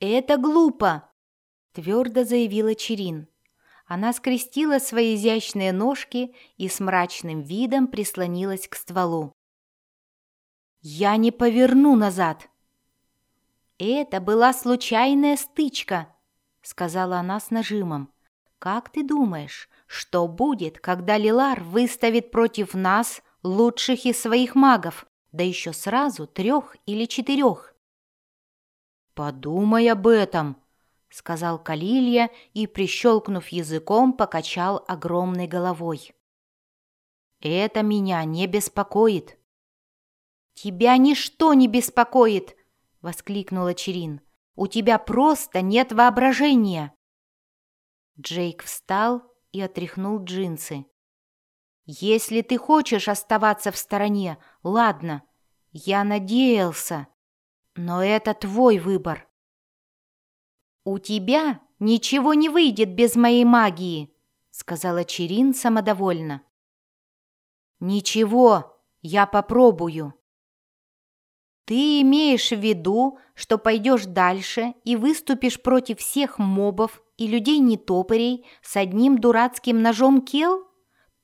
«Это глупо!» — твердо заявила Черин. Она скрестила свои изящные ножки и с мрачным видом прислонилась к стволу. «Я не поверну назад!» «Это была случайная стычка», — сказала она с нажимом. «Как ты думаешь, что будет, когда Лилар выставит против нас лучших из своих магов, да еще сразу трех или четырех?» «Подумай об этом», — сказал Калилья и, прищелкнув языком, покачал огромной головой. «Это меня не беспокоит». «Тебя ничто не беспокоит!» — воскликнула Черин. «У тебя просто нет воображения!» Джейк встал и отряхнул джинсы. «Если ты хочешь оставаться в стороне, ладно. Я надеялся. Но это твой выбор». «У тебя ничего не выйдет без моей магии», — сказала Черин самодовольно. «Ничего, я попробую». «Ты имеешь в виду, что пойдешь дальше и выступишь против всех мобов и людей-нетопырей с одним дурацким ножом кел?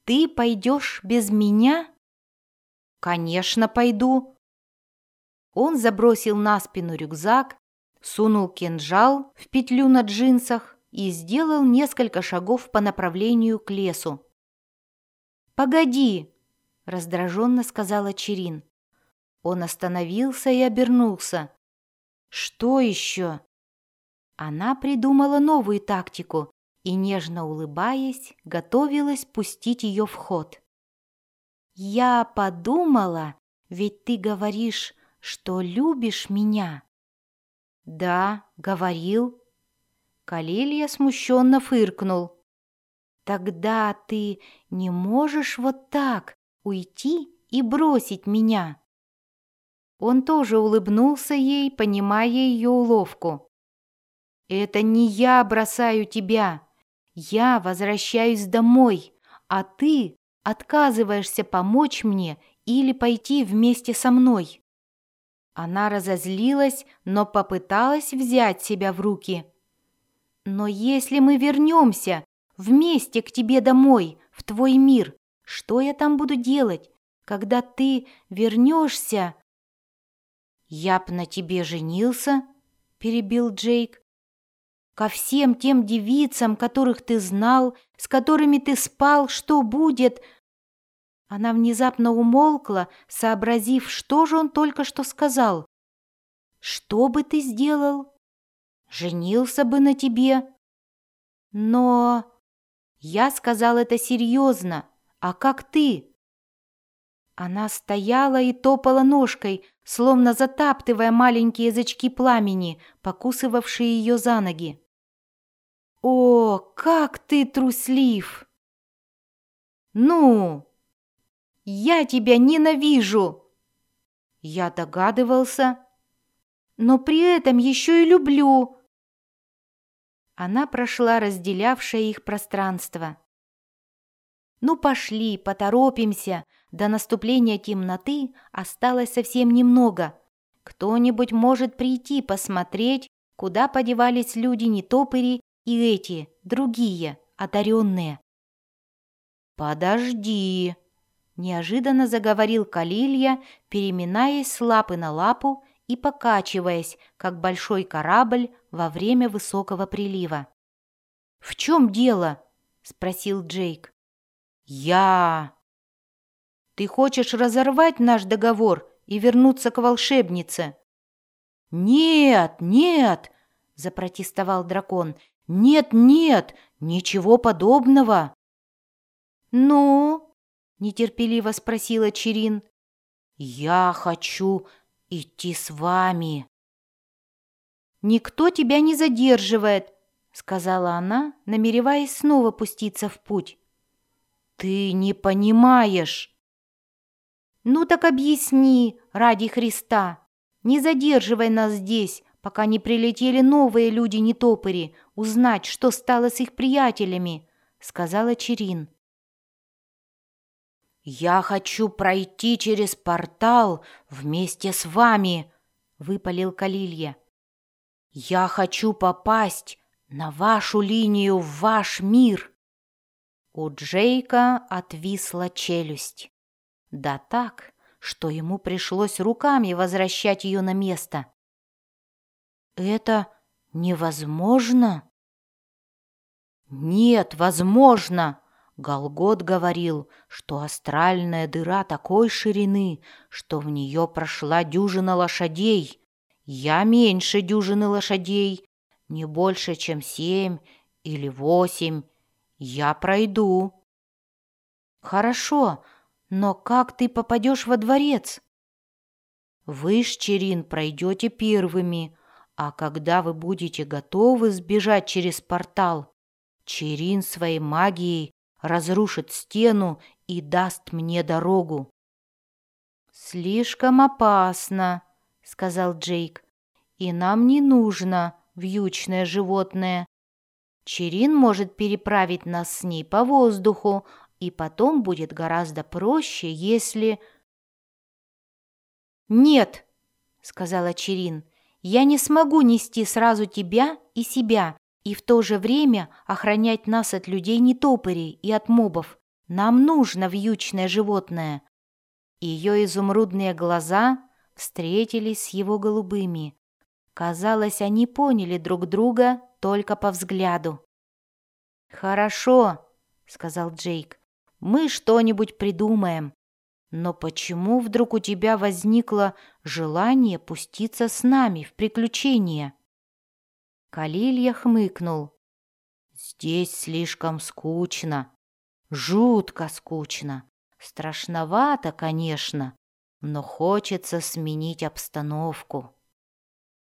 Ты пойдешь без меня?» «Конечно, пойду». Он забросил на спину рюкзак сунул кинжал в петлю на джинсах и сделал несколько шагов по направлению к лесу. «Погоди!» – раздраженно сказала Черин. Он остановился и обернулся. «Что еще?» Она придумала новую тактику и, нежно улыбаясь, готовилась пустить ее в ход. «Я подумала, ведь ты говоришь, что любишь меня». «Да, говорил». Калилья смущенно фыркнул. «Тогда ты не можешь вот так уйти и бросить меня?» Он тоже улыбнулся ей, понимая ее уловку. «Это не я бросаю тебя. Я возвращаюсь домой, а ты отказываешься помочь мне или пойти вместе со мной». Она разозлилась, но попыталась взять себя в руки. «Но если мы вернемся вместе к тебе домой, в твой мир, что я там буду делать, когда ты вернешься?» «Я б на тебе женился», — перебил Джейк. «Ко всем тем девицам, которых ты знал, с которыми ты спал, что будет?» Она внезапно умолкла, сообразив, что же он только что сказал. «Что бы ты сделал? Женился бы на тебе?» «Но...» «Я сказал это серьезно. А как ты?» Она стояла и топала ножкой, словно затаптывая маленькие язычки пламени, покусывавшие ее за ноги. «О, как ты труслив!» «Ну, я тебя ненавижу!» Я догадывался, но при этом еще и люблю. Она прошла разделявшее их пространство. «Ну пошли, поторопимся. До наступления темноты осталось совсем немного. Кто-нибудь может прийти посмотреть, куда подевались люди-нетопыри и эти, другие, одаренные». «Подожди!» Неожиданно заговорил Калилья, переминаясь с лапы на лапу и покачиваясь, как большой корабль во время высокого прилива. «В чем дело?» – спросил Джейк. «Я...» «Ты хочешь разорвать наш договор и вернуться к волшебнице?» «Нет, нет!» – запротестовал дракон. «Нет, нет, ничего подобного!» «Ну?» Нетерпеливо спросила Черин. Я хочу идти с вами. Никто тебя не задерживает, сказала она, намереваясь снова пуститься в путь. Ты не понимаешь. Ну так объясни, ради Христа. Не задерживай нас здесь, пока не прилетели новые люди-нетопыри, узнать, что стало с их приятелями, сказала Черин. «Я хочу пройти через портал вместе с вами», — выпалил Калилья. Я хочу попасть на вашу линию в ваш мир!» У Джейка отвисла челюсть. Да так, что ему пришлось руками возвращать ее на место. «Это невозможно?» «Нет, возможно!» Голгот говорил, что астральная дыра такой ширины, что в нее прошла дюжина лошадей. Я меньше дюжины лошадей, не больше, чем семь или восемь. Я пройду. Хорошо, но как ты попадешь во дворец? Вы с Черин пройдете первыми, а когда вы будете готовы сбежать через портал, Черин своей магией разрушит стену и даст мне дорогу. «Слишком опасно», — сказал Джейк, — «и нам не нужно вьючное животное. Черин может переправить нас с ней по воздуху, и потом будет гораздо проще, если...» «Нет», — сказала Черин, — «я не смогу нести сразу тебя и себя, и в то же время охранять нас от людей-нетопырей и от мобов. Нам нужно вьючное животное». Ее изумрудные глаза встретились с его голубыми. Казалось, они поняли друг друга только по взгляду. «Хорошо», — сказал Джейк, — «мы что-нибудь придумаем. Но почему вдруг у тебя возникло желание пуститься с нами в приключения?» Калилья хмыкнул. «Здесь слишком скучно. Жутко скучно. Страшновато, конечно, но хочется сменить обстановку».